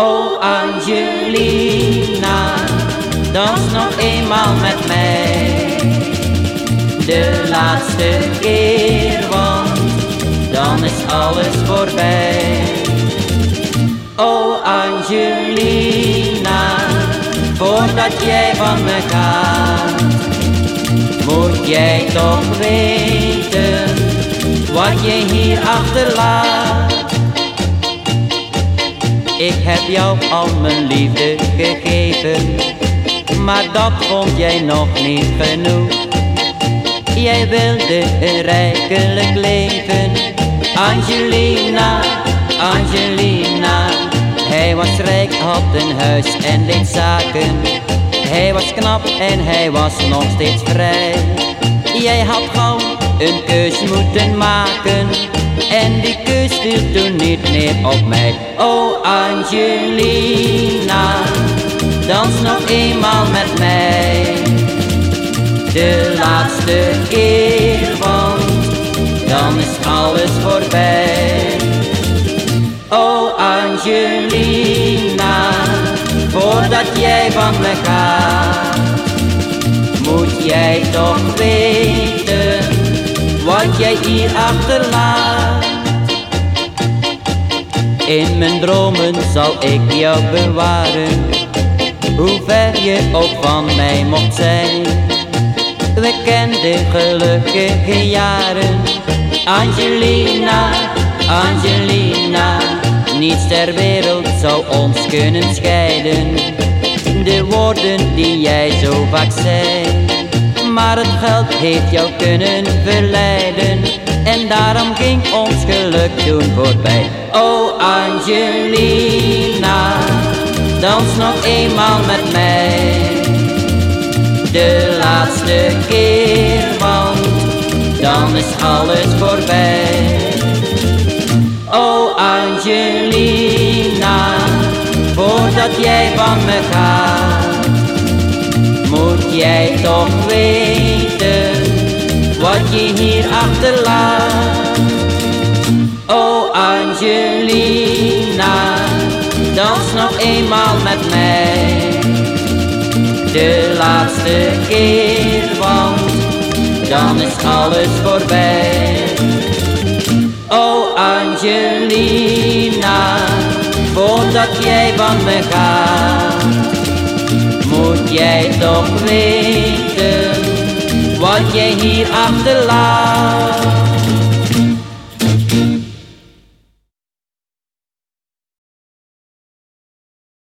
Oh Angelina, dans nog eenmaal met mij. De laatste keer, want dan is alles voorbij. Oh Angelina, voordat jij van me gaat, moet jij toch weten wat je hier achterlaat. Ik heb jou al mijn liefde gegeven, maar dat vond jij nog niet genoeg. Jij wilde een rijkelijk leven, Angelina, Angelina. Hij was rijk, had een huis en deed zaken. Hij was knap en hij was nog steeds vrij. Jij had gauw een keus moeten maken en die keus viel toen niet meer op mij. Oh Angelina, dans nog eenmaal met mij. De laatste keer, want dan is alles voorbij. Oh Angelina, voordat jij van me gaat, moet jij toch weten wat jij hier achterlaat. In mijn dromen zal ik jou bewaren, hoe ver je ook van mij mocht zijn. We kenden gelukkige jaren, Angelina, Angelina. Niets ter wereld zou ons kunnen scheiden. De woorden die jij zo vaak zei, maar het geld heeft jou kunnen verleiden. En daarom ging ons geluk toen voorbij. Oh Angelina, dans nog eenmaal met mij. De laatste keer, want dan is alles voorbij. Oh Angelina, voordat jij van me gaat, moet jij toch weten wat je hier achterlaat. Oh Angelina, dans nog eenmaal met mij. De laatste keer, want dan is alles voorbij. Oh Angelina, voordat jij van me gaat, jij toch weten wat jij hier achterlaat.